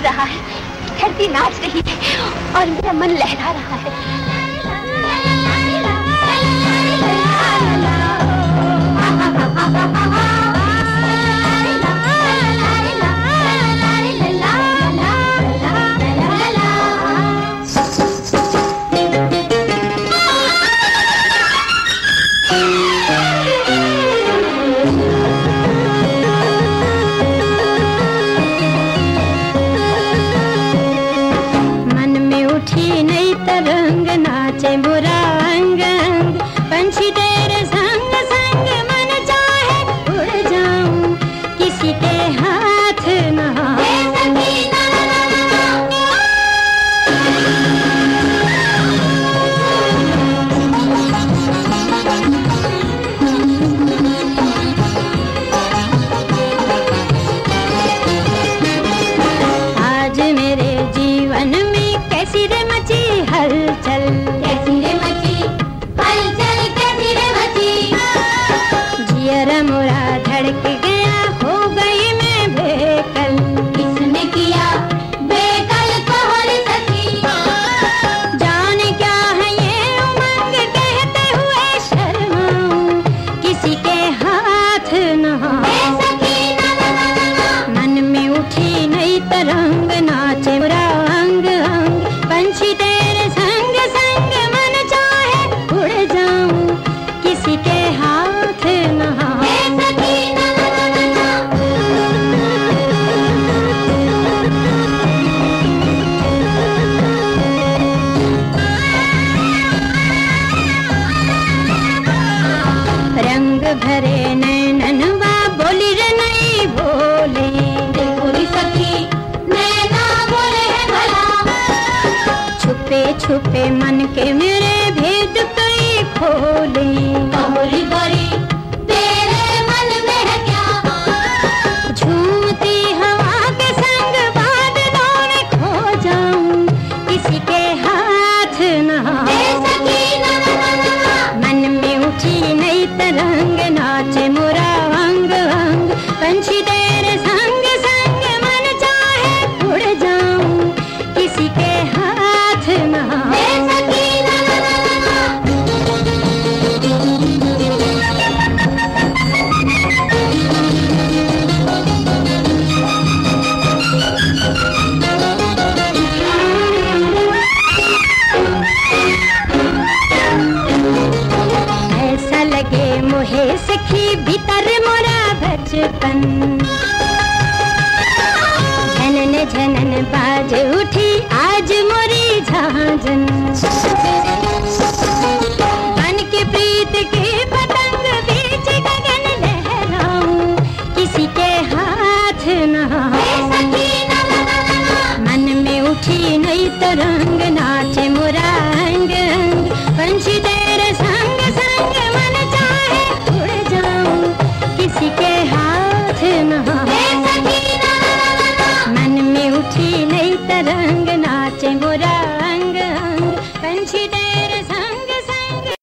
रहा है। धरती नाच रही है और मेरा मन लहरा रहा है। रंग नाचे बुरा छुपे छुपे मन के मेरे भेद कई खोले। बड़ी तेरे मन में है क्या झूमती हवा के संग बादलों में खो जाऊँ किसी के हाथ न। मन में उठी नई तरंग बचपन। झनन झनन बाज उठी आज मोरी झांझन। मन के प्रीत के पतंग बीच गगन लहराऊं, किसी के हाथ न मन में उठी नई तरंग, नाच मुरांग। पंछी रंग नाचे वो